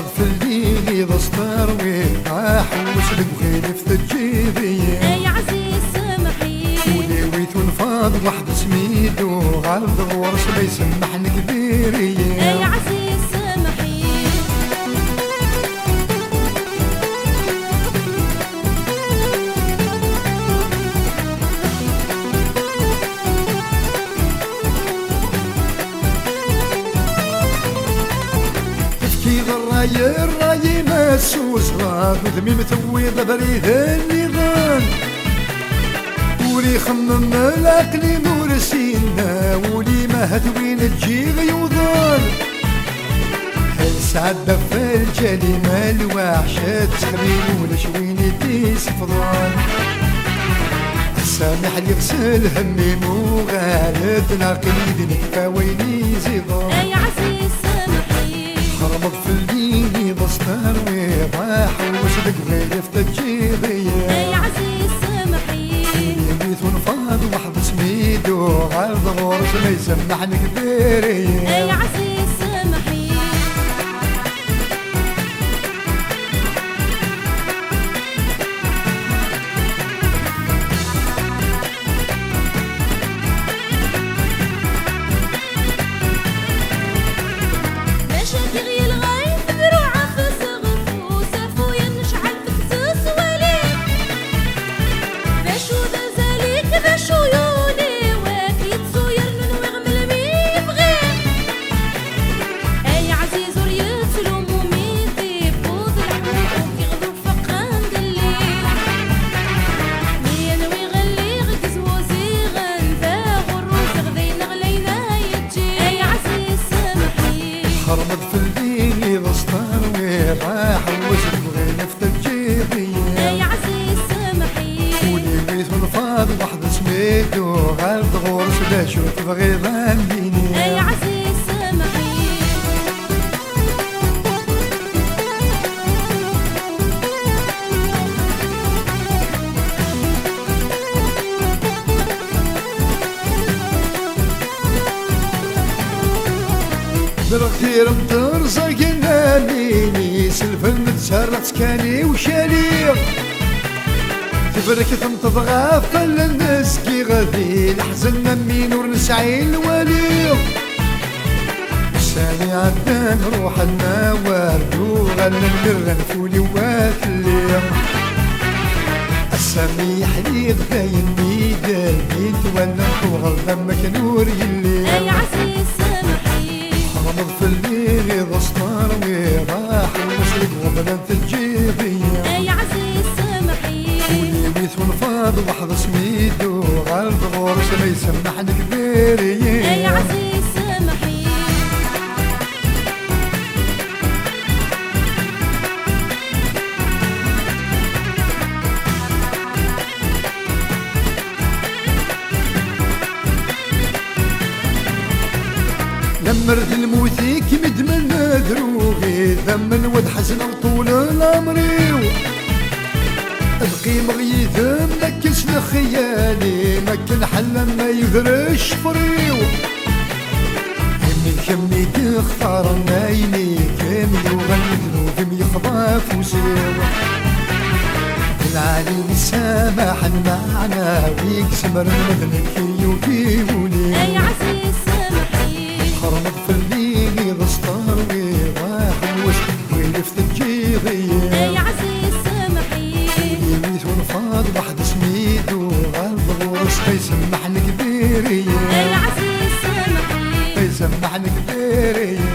حرمض في الليل ضصدر ويطاح وسلك وخيل في الجيبية يا عزيز سامحي وليويت ونفاض واحد سميدو غالب غورس ما يسمحني كبيرية الراي مسوس غاد وذمي متويض بريد النظام ولي خمم العقل مرسينا ولي ما هدوين تجي غيوضان سعد في الجلي ما الوحشة تخبين ولا شوين يديس فضان سامح لي غسل همي مو غالد ناقل يدني ويني غالب غورس ما يسمحني كبيرية يا غورس لا شوف بغي ذنبيني اي عزيز سامحي برغتير مدرزة قلنا ليني سلفن تسرقت كاني وشاليغ تبرك تنتظغى فل النسكي غادي الحزن مين ورنسعي الوليغ ساني عدان روح النوار وغل النرن فولي واتليغ السميح غورس ما يسمحني كبيرية اي عزيز سامحي لمرت الموتي كمد من دروغي ذم الود حزن طول الامري القيم غيثم نكس لخيالي مكن حل ما يفرش فريو. كمي كمي تختار نايني كمي وغني ذنوبي يخضع فوسيو. العالي السامح المعنى ويقسم المذنب كي ولي أي عزيز سامحي حرمت في الليل ضستار وراح وسط ويلفت الجيبية أي عزيز كبيرية. العزيز عزيز سامحني كبيرية.